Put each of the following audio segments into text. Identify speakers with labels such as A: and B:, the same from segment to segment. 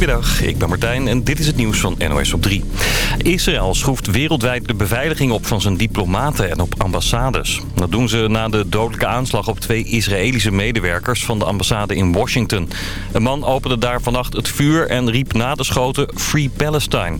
A: Goedemiddag, ik ben Martijn en dit is het nieuws van NOS op 3. Israël schroeft wereldwijd de beveiliging op van zijn diplomaten en op ambassades. Dat doen ze na de dodelijke aanslag op twee Israëlische medewerkers van de ambassade in Washington. Een man opende daar vannacht het vuur en riep na de schoten Free Palestine.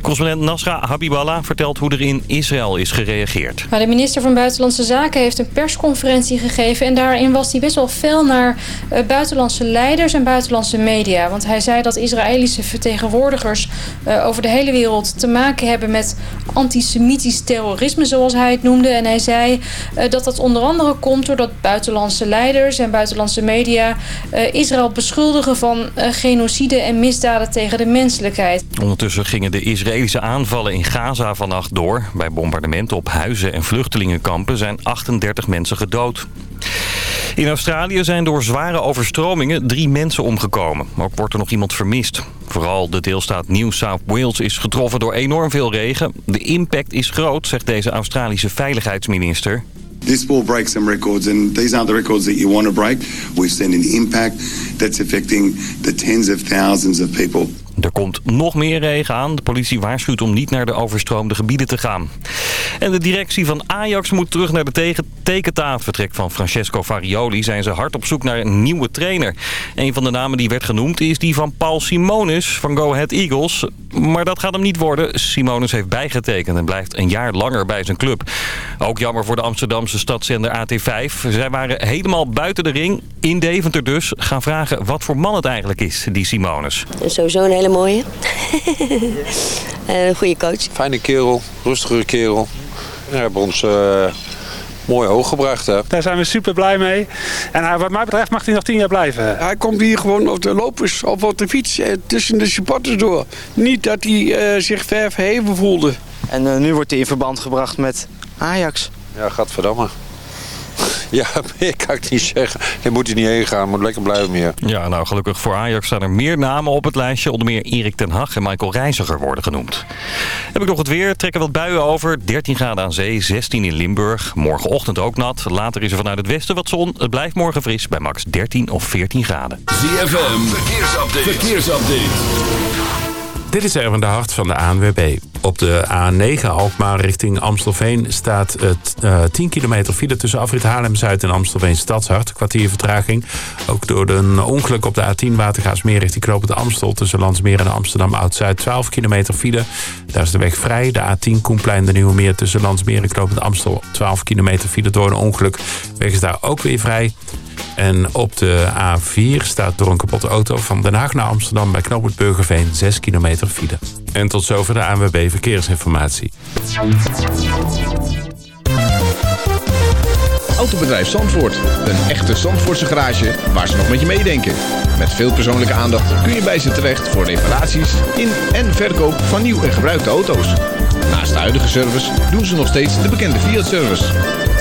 A: Correspondent Nasra Habiballah vertelt hoe er in Israël is gereageerd.
B: de minister van Buitenlandse Zaken heeft een persconferentie gegeven... en daarin was hij best wel fel naar uh, buitenlandse leiders en buitenlandse media. Want hij zei dat Israëlische vertegenwoordigers uh, over de hele wereld... te maken hebben met antisemitisch terrorisme, zoals hij het noemde. En hij zei uh, dat dat onder andere komt doordat buitenlandse leiders en buitenlandse media... Israël beschuldigen van genocide en misdaden tegen de menselijkheid.
A: Ondertussen gingen de Israëlische Israëlische aanvallen in Gaza vannacht door. Bij bombardementen op huizen en vluchtelingenkampen zijn 38 mensen gedood. In Australië zijn door zware overstromingen drie mensen omgekomen. Ook wordt er nog iemand vermist. Vooral de deelstaat New South Wales is getroffen door enorm veel regen. De impact is groot, zegt deze Australische veiligheidsminister.
C: This will break some records, and these aren't the records that you want to break. We've seen an impact that's affecting the tens of thousands of people.
A: Er komt nog meer regen aan. De politie waarschuwt om niet naar de overstroomde gebieden te gaan. En de directie van Ajax moet terug naar de tekentafel. Vertrek van Francesco Farioli zijn ze hard op zoek naar een nieuwe trainer. Een van de namen die werd genoemd is die van Paul Simonis van Go Ahead Eagles. Maar dat gaat hem niet worden. Simonis heeft bijgetekend en blijft een jaar langer bij zijn club. Ook jammer voor de Amsterdamse stadszender AT5. Zij waren helemaal buiten de ring, in Deventer dus, gaan vragen wat voor man het eigenlijk is, die Simonis.
D: Sowieso een hele hele mooie. een goede coach.
E: Fijne kerel, rustige kerel. We hebben ons uh, mooi hoog gebracht. Hè.
F: Daar zijn we super blij mee. En hij, wat mij betreft mag hij nog tien jaar blijven.
G: Hij komt hier gewoon op de lopers of op de fiets eh, tussen de supporters door. Niet dat hij uh, zich ver verheven voelde.
H: En uh, nu wordt hij in verband gebracht met Ajax.
E: Ja, gadverdamme. Ja, meer kan ik niet zeggen. Je moet er niet heen gaan, moet lekker blijven meer.
A: Ja, nou gelukkig voor Ajax staan er meer namen op het lijstje. Onder meer Erik ten Hag en Michael Reiziger worden genoemd. Heb ik nog het weer. Trekken wat buien over. 13 graden aan zee, 16 in Limburg. Morgenochtend ook nat. Later is er vanuit het westen wat zon. Het blijft morgen fris bij max 13 of 14 graden.
I: ZFM, verkeersupdate. verkeersupdate.
J: Dit is Erwin de Hart van de ANWB. Op de A9 Alkmaar richting Amstelveen staat het uh, 10 kilometer file tussen afrit Haarlem-Zuid en Amstelveen Stadshart. Kwartier vertraging. Ook door een ongeluk op de A10 Watergaasmeer richting Knopende Amstel tussen Landsmeer en Amsterdam Oud-Zuid. 12 kilometer file. Daar is de weg vrij. De A10 Koenplein de Nieuwe Meer tussen Landsmeer en Knopende Amstel. 12 kilometer file door een ongeluk. De weg is daar ook weer vrij. En op de A4 staat door een kapotte auto van Den Haag naar Amsterdam bij knooppunt Burgerveen 6 kilometer file. En tot zover de ANWB Verkeersinformatie.
K: Autobedrijf Zandvoort. Een echte Zandvoortse garage waar ze nog met je meedenken. Met veel persoonlijke aandacht kun je bij ze terecht voor reparaties in en verkoop van nieuw en gebruikte auto's. Naast de huidige service doen ze nog steeds de bekende Fiat-service.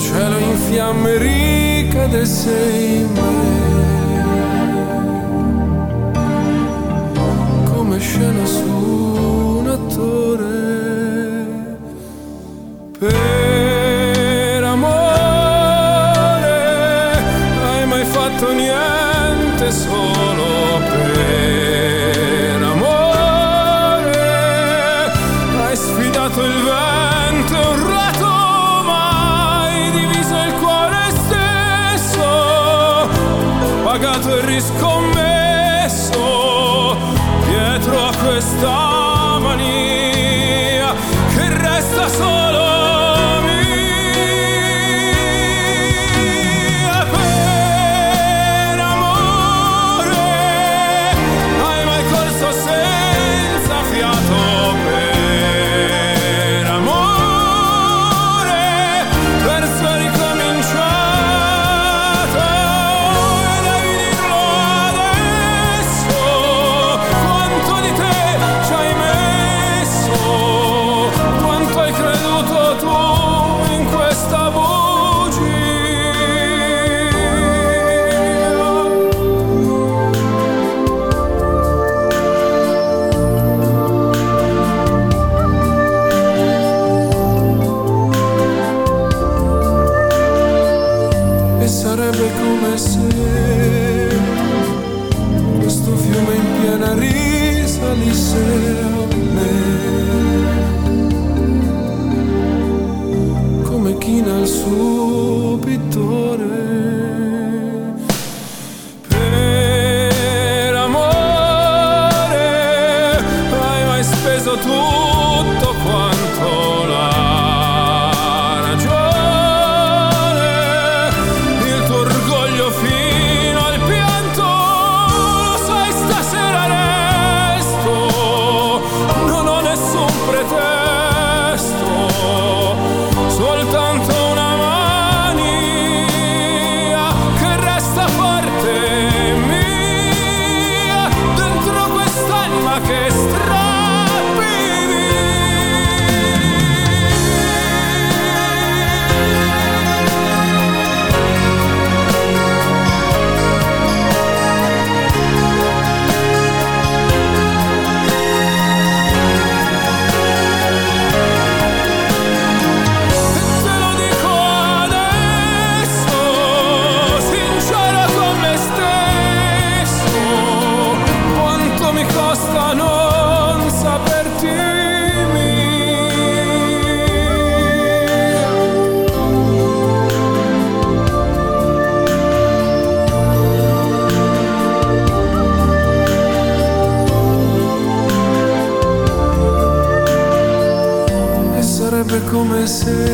D: cielo in fiamme ricade sei mai
L: comecei.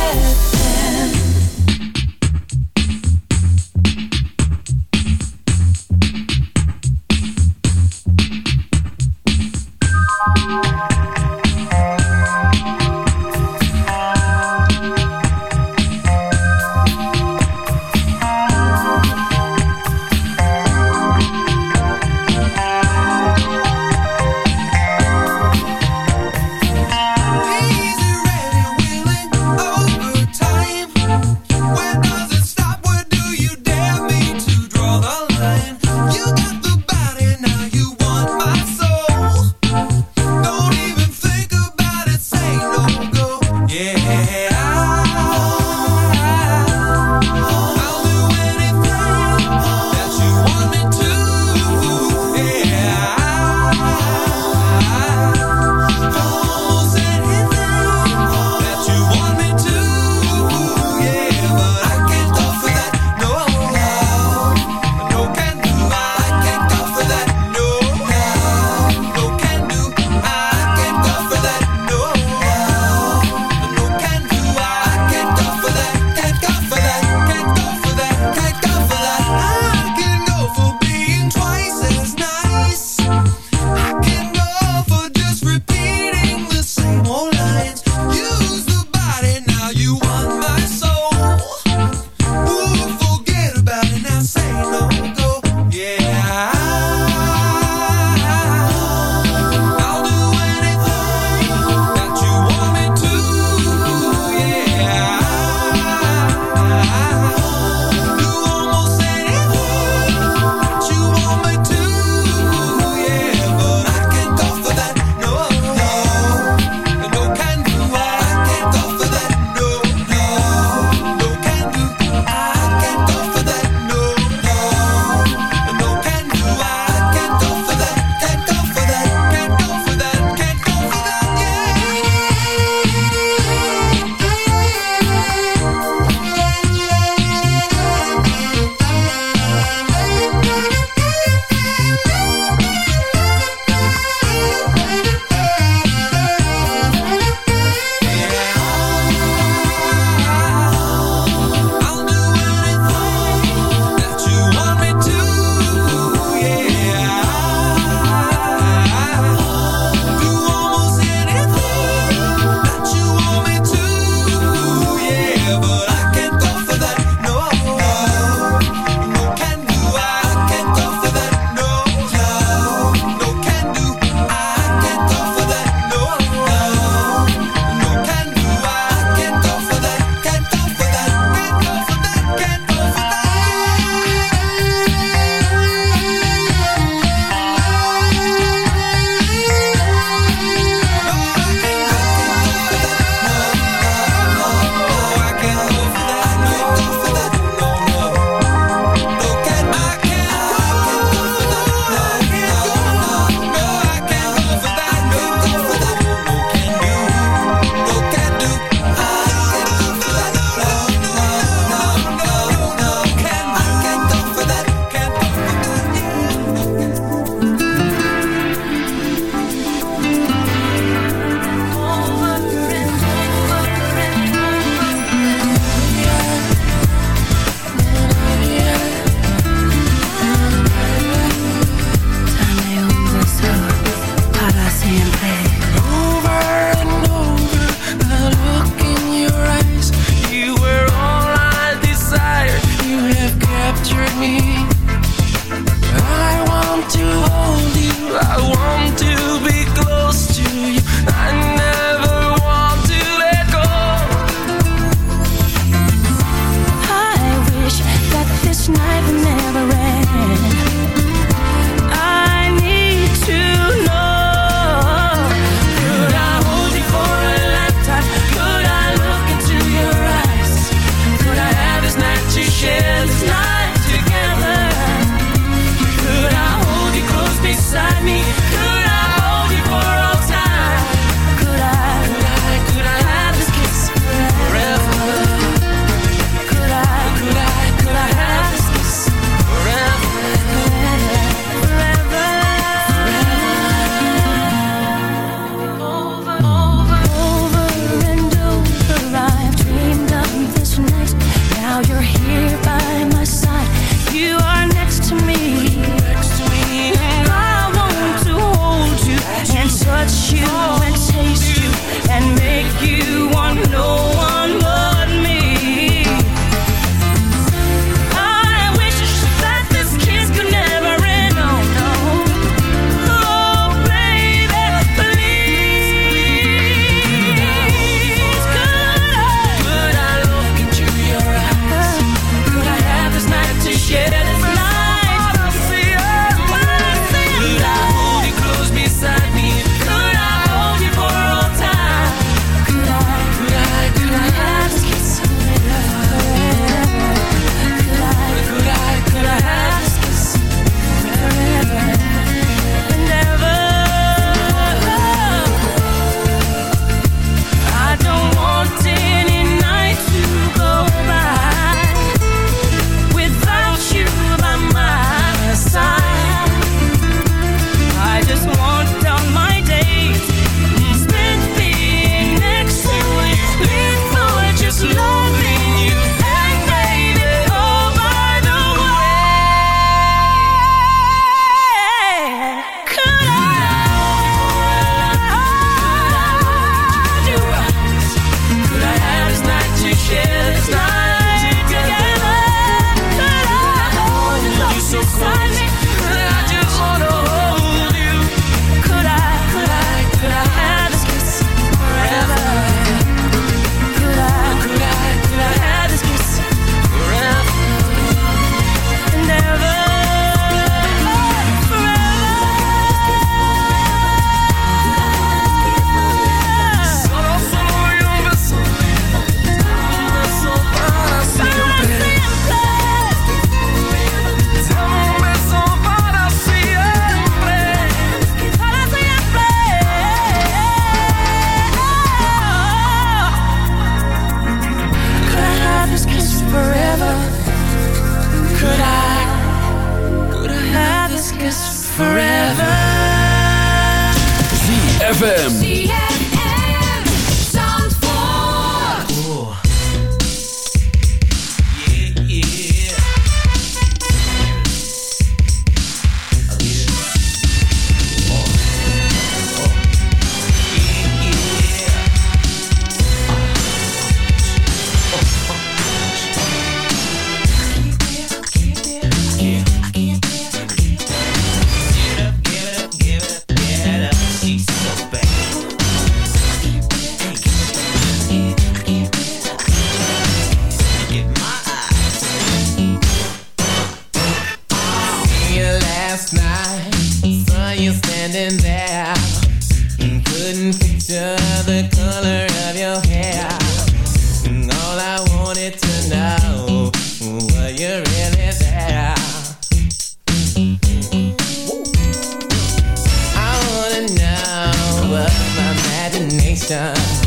M: sensation.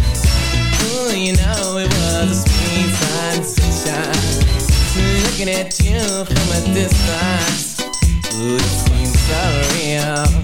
M: Ooh, you know it was a sweet sensation. Looking at you from a distance, ooh, it seems so real.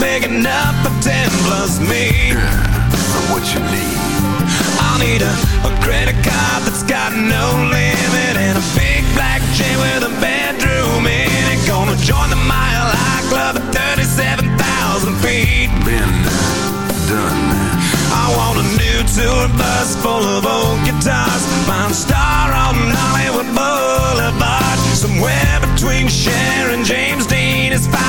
N: Big enough for ten plus me. What you need. I'll need a, a credit card that's got no limit And a big black chain with a bedroom in it Gonna join the Mile High Club at 37,000 feet. Been done I want a new tour bus full of old guitars. Find a star on Hollywood Boulevard. Somewhere between Cher and James Dean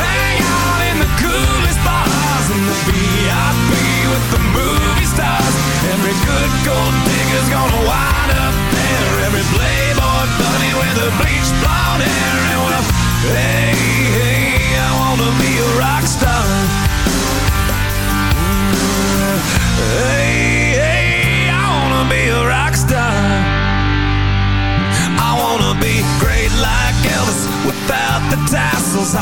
N: hang out in the coolest bars And the VIP with the movie stars. Every good gold digger's gonna wind up there. Every playboy bunny with a bleached blonde hair And hey, hey, I wanna be a rock star. Hey, hey, I wanna be a rock star. I wanna be great like Elvis without the tassels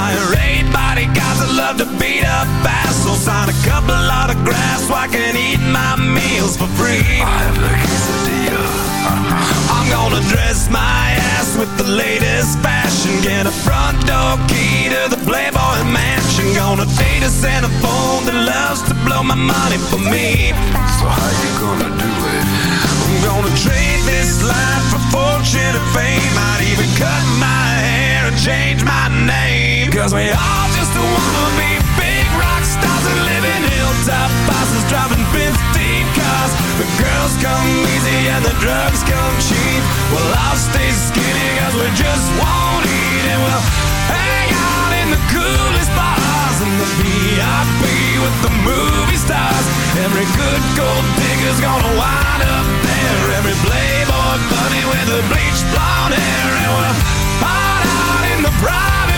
N: love to beat up assholes. Sign a couple autographs so I can eat my meals for free. I have the quesadilla. Uh-huh. I'm gonna dress my ass with the latest fashion. Get a front door key to the Playboy Mansion. Gonna date a Santa phone that loves to blow my money for me. So how you gonna do it? I'm gonna trade this life for fortune and fame. I'd even cut my hair and change my name. Cause we all just wanna be big rock stars And live in hilltop driving 15 cars. The girls come easy and the drugs come cheap. Well I'll stay we just won't eat And we'll. Hang out in the coolest bars And the VIP with the movie stars. Every good gold digger's gonna wind up there. Every playboy bunny with bleached blonde hair. And we'll out in the private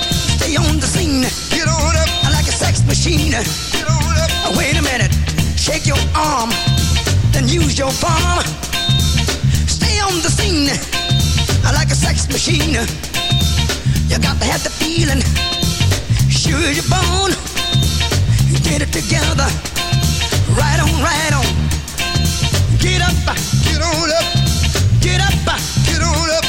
O: machine. Wait a minute, shake your arm, then use your palm. Stay on the scene like a sex machine. You got to have the feeling, sure as you're. Get it together, right on, right on. Get up, get on up, get up, get on up.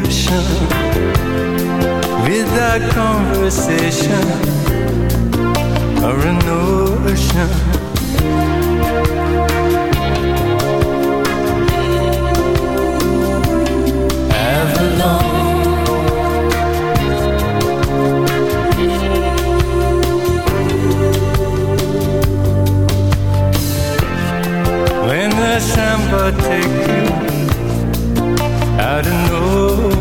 P: version without conversation or an ocean. Avalon. When the samba take you out of nowhere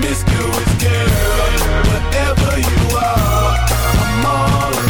Q: Promiscuous girl, whatever you are, I'm all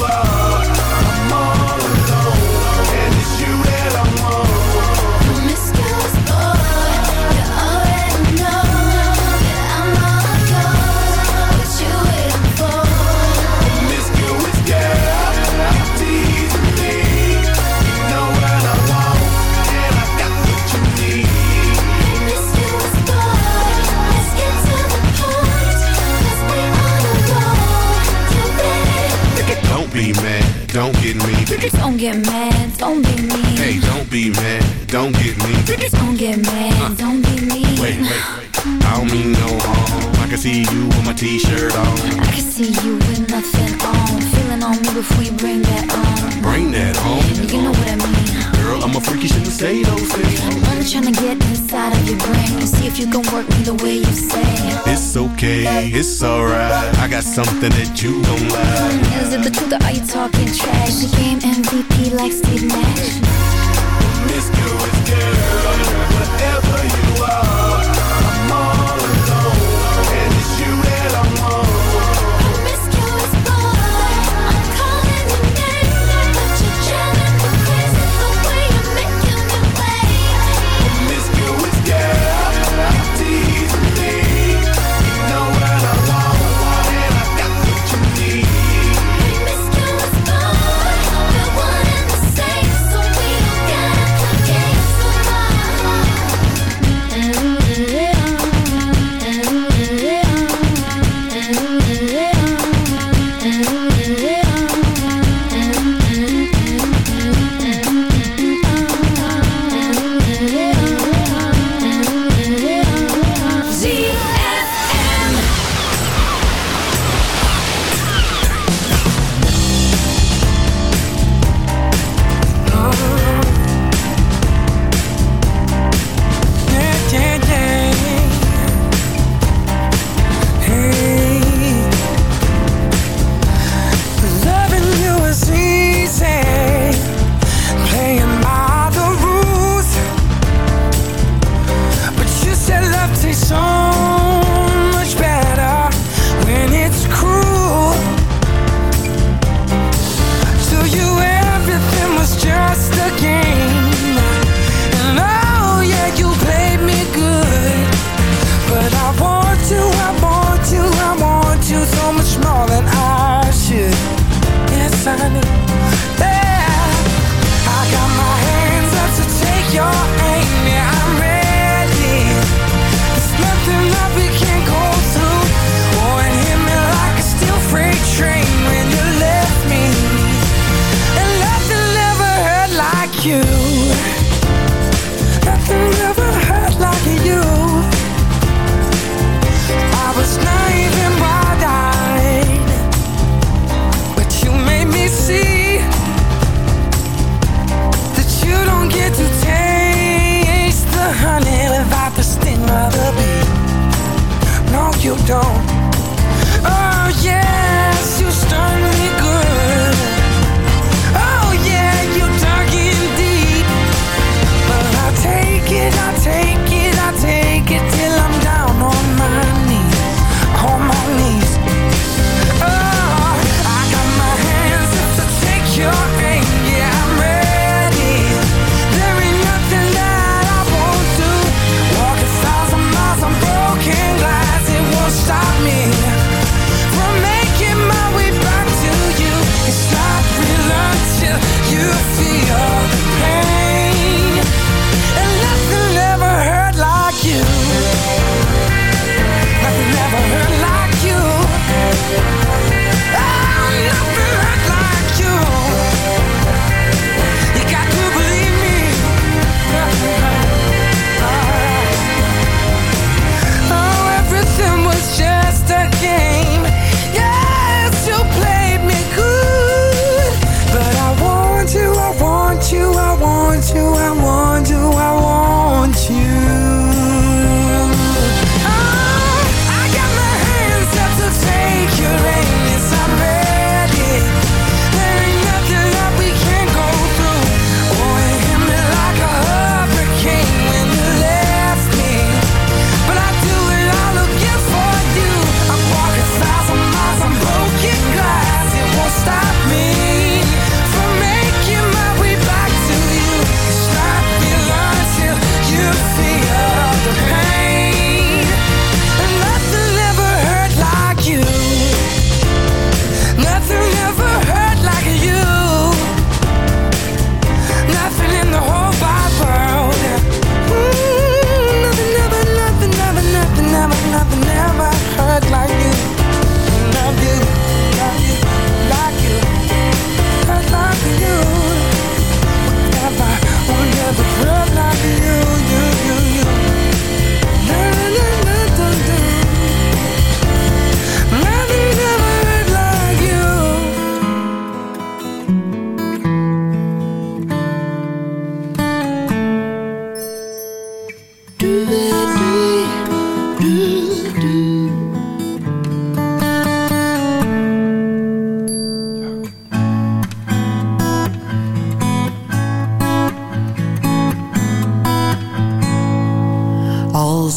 Q: whatever Don't get
R: mad, don't be mean.
Q: Hey, don't be mad, don't get me.
R: Don't get mad, don't be mean.
Q: Wait, wait, wait. I don't mean no harm. I can see you with my t-shirt on.
R: I can see you with nothing on. Feeling on me before you bring that on.
Q: Bring that home.
R: You know what I mean.
Q: Girl, I'm a freak, you shouldn't say those things.
R: I'm trying to get inside of your brain and see if you can work me the way you say.
Q: It's okay, it's alright. I got something that you don't like.
R: Is it the truth or are you talking trash? The game MVP like Steve Nash.
Q: Promiscuous girl, whatever you are,